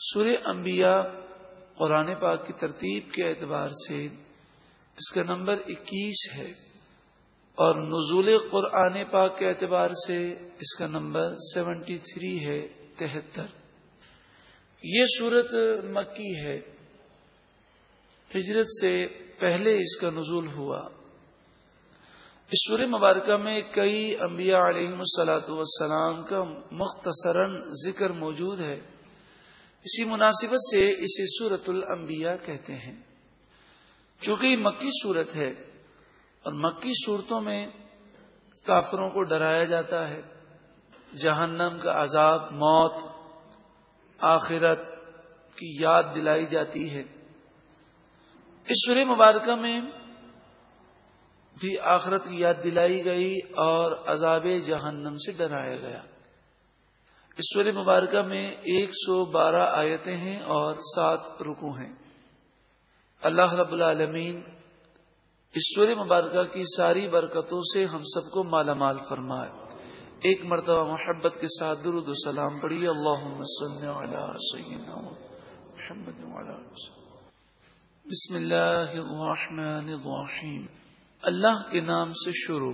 سورہ انبیاء قرآن پاک کی ترتیب کے اعتبار سے اس کا نمبر اکیس ہے اور نزول قرآن پاک کے اعتبار سے اس کا نمبر سیونٹی تھری ہے، تہتر۔ یہ صورت مکی ہے۔ ہجرت سے پہلے اس کا نزول ہوا۔ اس سور مبارکہ میں کئی انبیاء علیہ السلاۃ والسلام کا مختصراً ذکر موجود ہے۔ اسی مناسبت سے اسے سورت الانبیاء کہتے ہیں۔ چونکہ یہ مکی صورت ہے اور مکی صورتوں میں کافروں کو ڈرایا جاتا ہے۔ جہنم کا عذاب، موت، آخرت کی یاد دلائی جاتی ہے۔ اس سورہ مبارکہ میں بھی آخرت کی یاد دلائی گئی اور عذاب جہنم سے ڈرایا گیا۔ اس مبارکہ میں ایک سو بارہ آیتیں ہیں اور سات رکو ہیں۔ اللہ رب العالمین اس مبارکہ کی ساری برکتوں سے ہم سب کو مالا مال فرمائے۔ ایک مرتبہ محبت کے ساتھ درود و سلام پڑھی۔ اللہ محمد بسم اللہ الرحمن الرحیم۔ اللہ کے نام سے شروع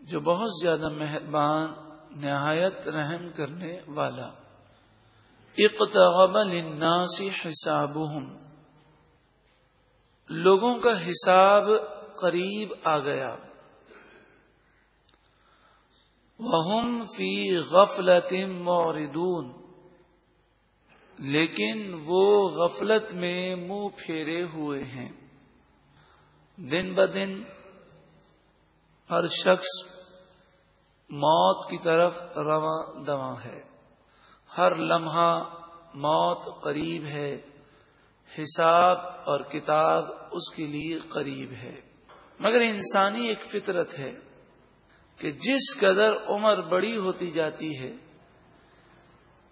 جو بہت زیادہ مہربان نہایت رحم کرنے والا۔ اقتغب للناس حسابهم۔ لوگوں کا حساب قریب آ گیا۔ وهم فی غفلت موردون لیکن وہ غفلت میں منہ پھیرے ہوئے ہیں۔ دن بدن ہر شخص موت کی طرف رواں دواں ہے۔ ہر لمحہ موت قریب ہے۔ حساب اور کتاب اس کے لیے قریب ہے۔ مگر انسانی ایک فطرت ہے کہ جس قدر عمر بڑی ہوتی جاتی ہے،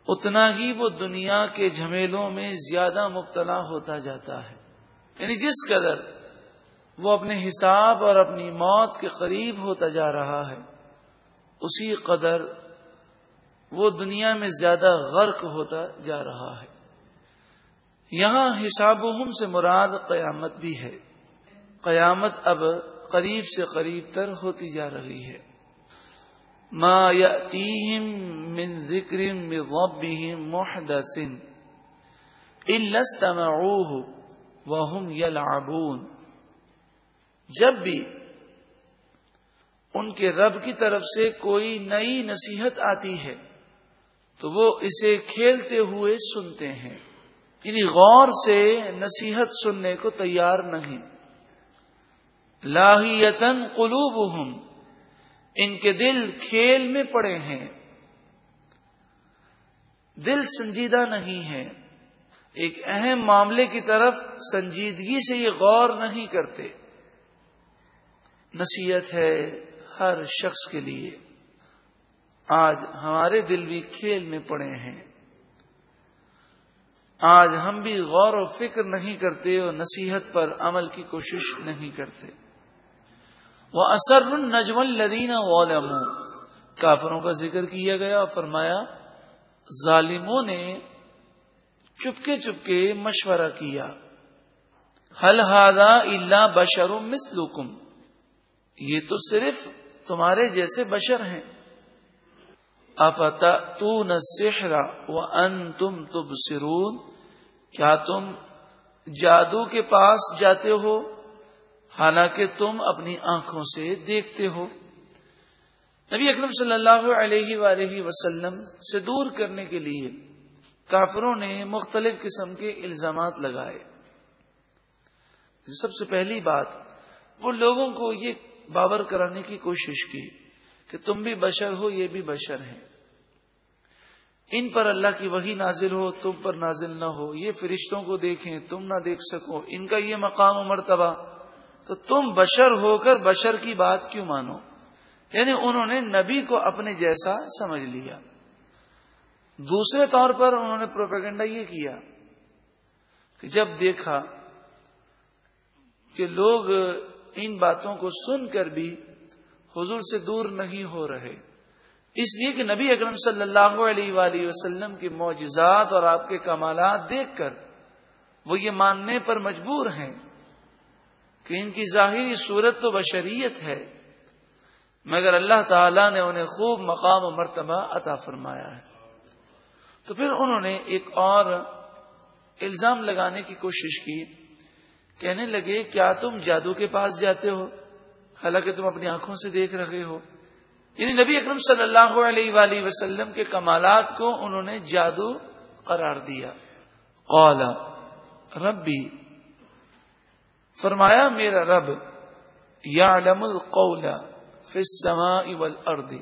اتنا ہی وہ دنیا کے جھمیلوں میں زیادہ مبتلا ہوتا جاتا ہے۔ یعنی جس قدر وہ اپنے حساب اور اپنی موت کے قریب ہوتا جا رہا ہے۔ اسی قدر وہ دنیا میں زیادہ غرق ہوتا جا رہا ہے۔ یہاں حساب سے مراد قیامت بھی ہے۔ قیامت اب قریب سے قریب تر ہوتی جا رہی ہے۔ ما يأتيهم من ذكر من ربهم محدث إلا استمعوه وهم يلعبون جب بھی ان کے رب کی طرف سے کوئی نئی نصیحت آتی ہے، تو وہ اسے کھیلتے ہوئے سنتے ہیں۔ یعنی غور سے نصیحت سننے کو تیار نہیں۔ لاہیتن قلوبہم، ان کے دل کھیل میں پڑے ہیں۔ دل سنجیدہ نہیں ہے۔ ایک اہم معاملے کی طرف سنجیدگی سے یہ غور نہیں کرتے۔ نصیحت ہے ہر شخص کے لیے آج ہمارے دل بھی کھیل میں پڑے ہیں۔ آج ہم بھی غور و فکر نہیں کرتے اور نصیحت پر عمل کی کوشش نہیں کرتے۔ وہ اثر نجم الدین علم کافروں کا ذکر کیا گیا، فرمایا، ظالموں نے چپکے چپکے مشورہ کیا۔ حل ہادا اللہ بشر مسلکم یہ تو صرف تمہارے جیسے بشر ہیں۔ افتا تو نسرا و ان تم کیا تم جادو کے پاس جاتے ہو؟ حالانکہ تم اپنی آنکھوں سے دیکھتے ہو۔ نبی اکرم صلی اللہ علیہ وآلہ وسلم سے دور کرنے کے لیے کافروں نے مختلف قسم کے الزامات لگائے۔ سب سے پہلی بات، وہ لوگوں کو یہ باور کرانے کی کوشش کی کہ تم بھی بشر ہو، یہ بھی بشر ہیں۔ ان پر اللہ کی وہی نازل ہو، تم پر نازل نہ ہو۔ یہ فرشتوں کو دیکھیں، تم نہ دیکھ سکو۔ ان کا یہ مقام و مرتبہ۔ تو تم بشر ہو کر بشر کی بات کیوں مانو؟ یعنی انہوں نے نبی کو اپنے جیسا سمجھ لیا۔ دوسرے طور پر انہوں نے پروپیگنڈا یہ کیا کہ جب دیکھا کہ لوگ ان باتوں کو سن کر بھی حضور سے دور نہیں ہو رہے۔ اس لیے کہ نبی اکرم صلی اللہ علیہ وآلہ وسلم کی معجزات اور آپ کے کمالات دیکھ کر وہ یہ ماننے پر مجبور ہیں کہ ان کی ظاہری صورت تو بشریت ہے، مگر اللہ تعالی نے انہیں خوب مقام و مرتبہ عطا فرمایا ہے۔ تو پھر انہوں نے ایک اور الزام لگانے کی کوشش کی۔ کہنے لگے، کیا تم جادو کے پاس جاتے ہو؟ حالانکہ تم اپنی آنکھوں سے دیکھ رہے ہو. یعنی نبی اکرم صلی اللہ علیہ وآلہ وسلم کے کمالات کو انہوں نے جادو قرار دیا۔ قال، ربی، فرمایا میرا رب، یعلم القول فی السماء والارض۔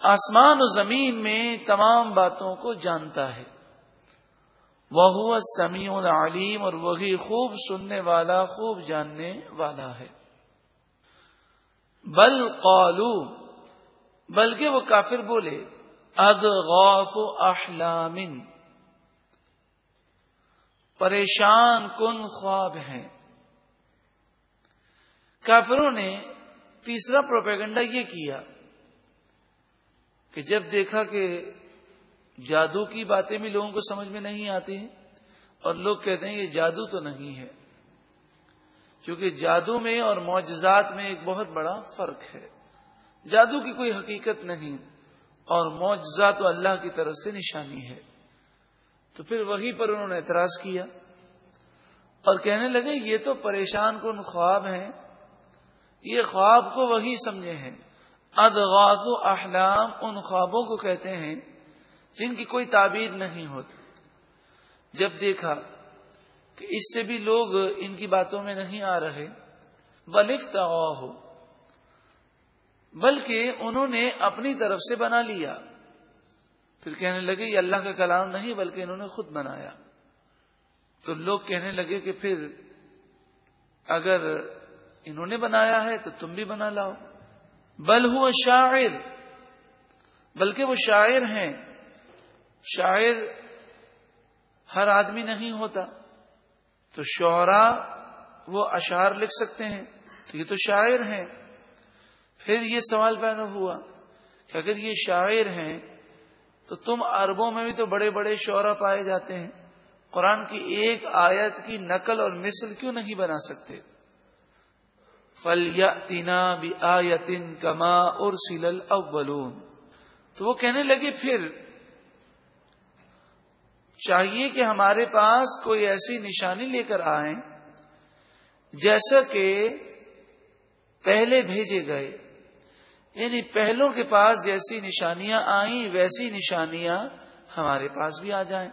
آسمان و زمین میں تمام باتوں کو جانتا ہے۔ وہ سمیع العلیم اور وہی خوب سننے والا، خوب جاننے والا ہے۔ بل قالو، بلکہ وہ کافر بولے اد غوف احلام، پریشان کن خواب ہیں۔ کافروں نے تیسرا پروپیگنڈا یہ کیا کہ جب دیکھا کہ جادو کی باتیں بھی لوگوں کو سمجھ میں نہیں آتی ہیں اور لوگ کہتے ہیں یہ جادو تو نہیں ہے کیونکہ جادو میں اور معجزات میں ایک بہت بڑا فرق ہے جادو کی کوئی حقیقت نہیں اور معجزات تو اللہ کی طرف سے نشانی ہے تو پھر وہی پر انہوں نے اعتراض کیا اور کہنے لگے یہ تو پریشان کن خواب ہیں یہ خواب کو وہی سمجھے ہیں۔ ادغاز و احلام ان خوابوں کو کہتے ہیں جن کی کوئی تعبیر نہیں ہوتی۔ جب دیکھا کہ اس سے بھی لوگ ان کی باتوں میں نہیں آ رہے بلفت ہو، بلکہ انہوں نے اپنی طرف سے بنا لیا۔ پھر کہنے لگے، یہ اللہ کا کلام نہیں، بلکہ انہوں نے خود بنایا۔ تو لوگ کہنے لگے کہ پھر اگر انہوں نے بنایا ہے تو تم بھی بنا لاؤ۔ بل ہوا شاعر، بلکہ وہ شاعر ہیں۔ شاعر ہر آدمی نہیں ہوتا۔ تو شعرا وہ اشعار لکھ سکتے ہیں۔ تو یہ تو شاعر ہیں۔ پھر یہ سوال پیدا ہوا کہ اگر یہ شاعر ہیں تو تم عربوں میں بھی تو بڑے بڑے شعرا پائے جاتے ہیں۔ قرآن کی ایک آیت کی نقل اور مثل کیوں نہیں بنا سکتے؟ فل یا تینا بھی آیتن کما اور سیل تو وہ کہنے لگے پھر چاہیے کہ ہمارے پاس کوئی ایسی نشانی لے کر آئیں جیسا کہ پہلے بھیجے گئے۔ یعنی پہلوں کے پاس جیسی نشانیاں آئیں، ویسی نشانیاں ہمارے پاس بھی آ جائیں۔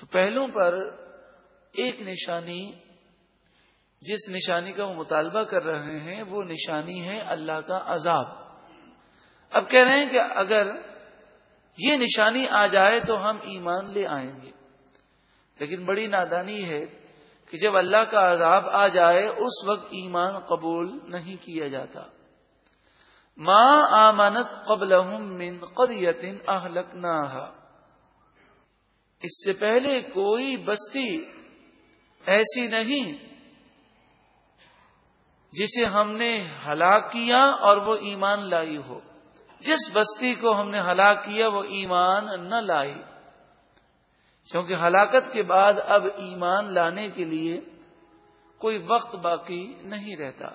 تو پہلوں پر ایک نشانی، جس نشانی کا وہ مطالبہ کر رہے ہیں، وہ نشانی ہے اللہ کا عذاب۔ اب کہہ رہے ہیں کہ اگر یہ نشانی آ جائے تو ہم ایمان لے آئیں گے۔ لیکن بڑی نادانی ہے کہ جب اللہ کا عذاب آ جائے، اس وقت ایمان قبول نہیں کیا جاتا۔ ماں آمانت قبل من قریت اہلک اس سے پہلے کوئی بستی ایسی نہیں جسے ہم نے ہلاک کیا اور وہ ایمان لائی ہو۔ جس بستی کو ہم نے ہلاک کیا وہ ایمان نہ لائی۔ کیونکہ ہلاکت کے بعد اب ایمان لانے کے لیے کوئی وقت باقی نہیں رہتا۔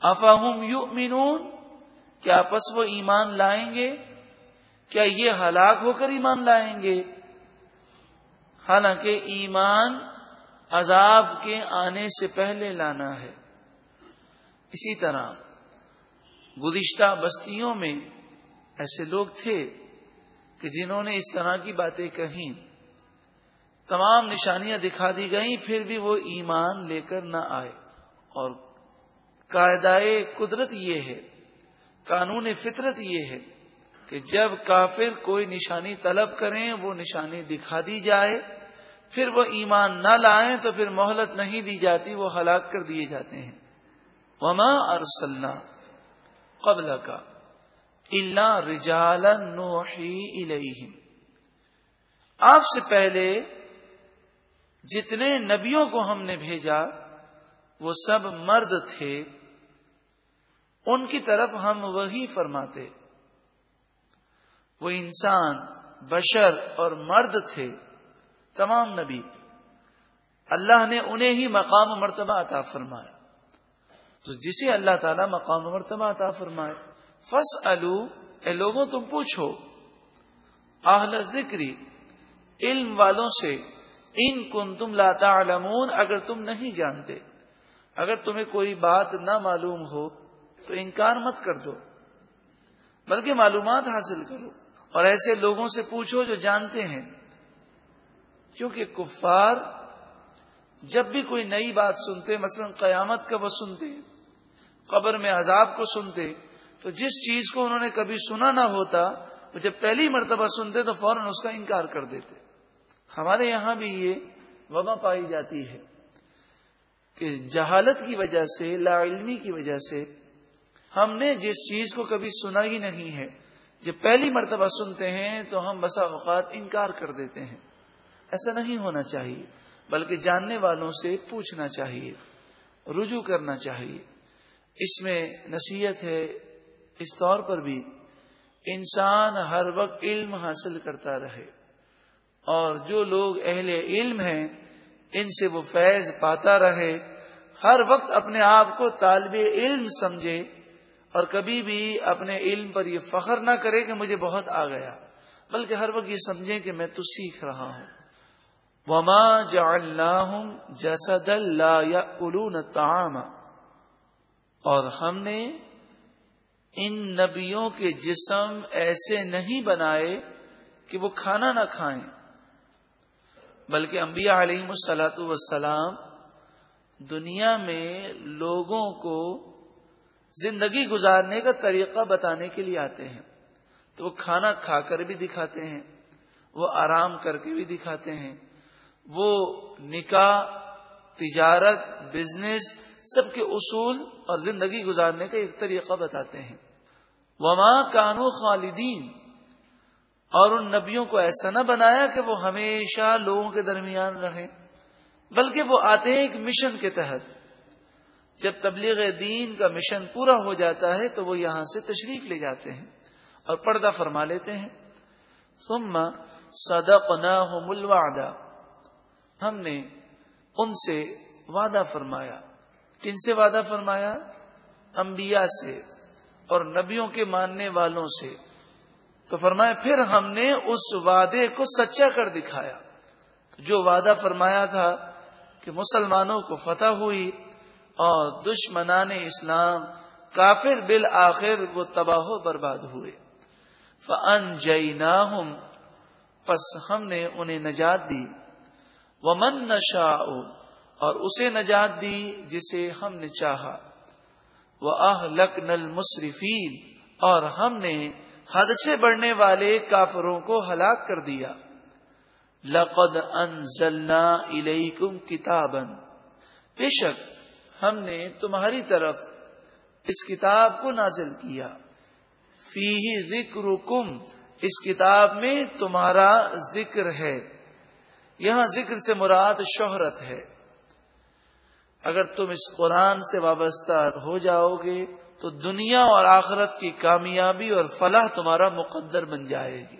افاہم یو کیا پس وہ ایمان لائیں گے؟ کیا یہ ہلاک ہو کر ایمان لائیں گے؟ حالانکہ ایمان عذاب کے آنے سے پہلے لانا ہے۔ اسی طرح گزشتہ بستیوں میں ایسے لوگ تھے کہ جنہوں نے اس طرح کی باتیں کہیں۔ تمام نشانیاں دکھا دی گئیں، پھر بھی وہ ایمان لے کر نہ آئے۔ اور قاعدہ قدرت یہ ہے، قانون فطرت یہ ہے کہ جب کافر کوئی نشانی طلب کریں، وہ نشانی دکھا دی جائے۔ پھر وہ ایمان نہ لائیں تو پھر مہلت نہیں دی جاتی، وہ ہلاک کر دیے جاتے ہیں۔ وما ارسلنا قبل کا اللہ رجال آپ سے پہلے جتنے نبیوں کو ہم نے بھیجا، وہ سب مرد تھے۔ ان کی طرف ہم وہی فرماتے۔ وہ انسان، بشر اور مرد تھے۔ تمام نبی۔ اللہ نے انہیں ہی مقام مرتبہ عطا فرمایا۔ تو جسے اللہ تعالیٰ مقام و مرتبہ عطا فرمائے فس اے لوگوں تم پوچھو آہل ذکری علم والوں سے، ان کن تم لاتا اگر تم نہیں جانتے، اگر تمہیں کوئی بات نہ معلوم ہو، تو انکار مت کر دو، بلکہ معلومات حاصل کرو، اور ایسے لوگوں سے پوچھو جو جانتے ہیں، کیونکہ کفار جب بھی کوئی نئی بات سنتے، مثلا قیامت کا وہ سنتے قبر میں عذاب کو سنتے، تو جس چیز کو انہوں نے کبھی سنا نہ ہوتا، وہ جب پہلی مرتبہ سنتے تو فوراً اس کا انکار کر دیتے۔ ہمارے یہاں بھی یہ وبا پائی جاتی ہے کہ جہالت کی وجہ سے، لا علمی کی وجہ سے ہم نے جس چیز کو کبھی سنا ہی نہیں ہے، جب پہلی مرتبہ سنتے ہیں تو ہم بسا اوقات انکار کر دیتے ہیں۔ ایسا نہیں ہونا چاہیے، بلکہ جاننے والوں سے پوچھنا چاہیے، رجوع کرنا چاہیے۔ اس میں نصیحت ہے اس طور پر بھی، انسان ہر وقت علم حاصل کرتا رہے اور جو لوگ اہل علم ہیں، ان سے وہ فیض پاتا رہے، ہر وقت اپنے آپ کو طالب علم سمجھے اور کبھی بھی اپنے علم پر یہ فخر نہ کرے کہ مجھے بہت آ گیا، بلکہ ہر وقت یہ سمجھیں کہ میں تو سیکھ رہا ہوں۔ وما جعلناہم جسد لا یاکلون الطعام۔ اور ہم نے ان نبیوں کے جسم ایسے نہیں بنائے کہ وہ کھانا نہ کھائیں۔ بلکہ انبیاء علیہ السلاۃ وسلام دنیا میں لوگوں کو زندگی گزارنے کا طریقہ بتانے کے لیے آتے ہیں۔ تو وہ کھانا کھا کر بھی دکھاتے ہیں، وہ آرام کر کے بھی دکھاتے ہیں۔ وہ نکاح، تجارت، بزنس سب کے اصول اور زندگی گزارنے کا ایک طریقہ بتاتے ہیں۔ وما کانو خالدین اور ان نبیوں کو ایسا نہ بنایا کہ وہ ہمیشہ لوگوں کے درمیان رہیں، بلکہ وہ آتے ہیں ایک مشن کے تحت۔ جب تبلیغ دین کا مشن پورا ہو جاتا ہے تو وہ یہاں سے تشریف لے جاتے ہیں اور پردہ فرما لیتے ہیں۔ ثم صدقناهم الوعدہ ہم نے ان سے وعدہ فرمایا۔ کن سے وعدہ فرمایا، انبیاء سے اور نبیوں کے ماننے والوں سے۔ تو فرمایا، پھر ہم نے اس وعدے کو سچا کر دکھایا۔ جو وعدہ فرمایا تھا کہ مسلمانوں کو فتح ہوئی اور دشمنان اسلام کافر بالآخر وہ تباہ و برباد ہوئے۔ فن جئی پس ہم نے انہیں نجات دی۔ وہ من نشا اور اسے نجات دی جسے ہم نے چاہا۔ وہ آہ لک نل مصرفین اور ہم نے حد سے بڑھنے والے کافروں کو ہلاک کر دیا۔ لقد انزلنا الیکم کتابن بے شک ہم نے تمہاری طرف اس کتاب کو نازل کیا۔ فی ذکر اس کتاب میں تمہارا ذکر ہے۔ یہاں ذکر سے مراد شہرت ہے۔ اگر تم اس قرآن سے وابستہ ہو جاؤ گے، تو دنیا اور آخرت کی کامیابی اور فلاح تمہارا مقدر بن جائے گی۔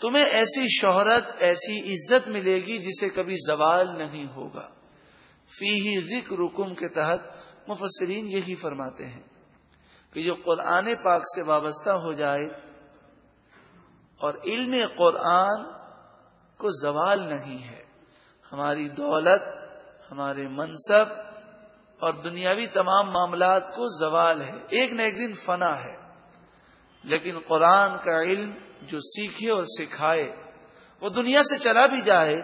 تمہیں ایسی شہرت، ایسی عزت ملے گی جسے کبھی زوال نہیں ہوگا۔ فی ہی ذکر رکم کے تحت مفسرین یہی فرماتے ہیں کہ جو قرآن پاک سے وابستہ ہو جائے اور علم قرآن کو زوال نہیں ہے، ہماری دولت ہمارے منصب اور دنیاوی تمام معاملات کو زوال ہے۔ ایک نہ ایک دن فنا ہے۔ لیکن قرآن کا علم جو سیکھے اور سکھائے، وہ دنیا سے چلا بھی جائے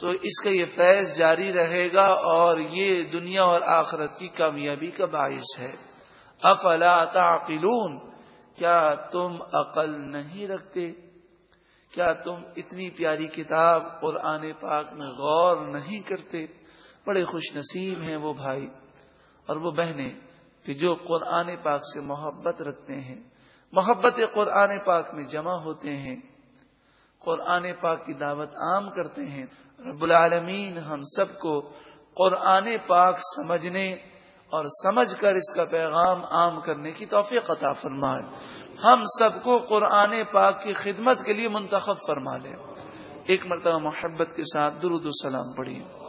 تو اس کا یہ فیض جاری رہے گا اور یہ دنیا اور آخرت کی کامیابی کا باعث ہے۔ افلا تعقلون؟ کیا تم عقل نہیں رکھتے؟ کیا تم اتنی پیاری کتاب قرآن پاک میں غور نہیں کرتے؟ بڑے خوش نصیب ہیں وہ بھائی اور وہ بہنیں کہ جو قرآن پاک سے محبت رکھتے ہیں، محبت قرآن پاک میں جمع ہوتے ہیں۔ قرآن پاک کی دعوت عام کرتے ہیں۔ رب العالمین ہم سب کو قرآن پاک سمجھنے اور سمجھ کر اس کا پیغام عام کرنے کی توفیق عطا فرمائے۔ ہم سب کو قرآن پاک کی خدمت کے لیے منتخب فرما لے۔ ایک مرتبہ محبت کے ساتھ درود السلام پڑھیے۔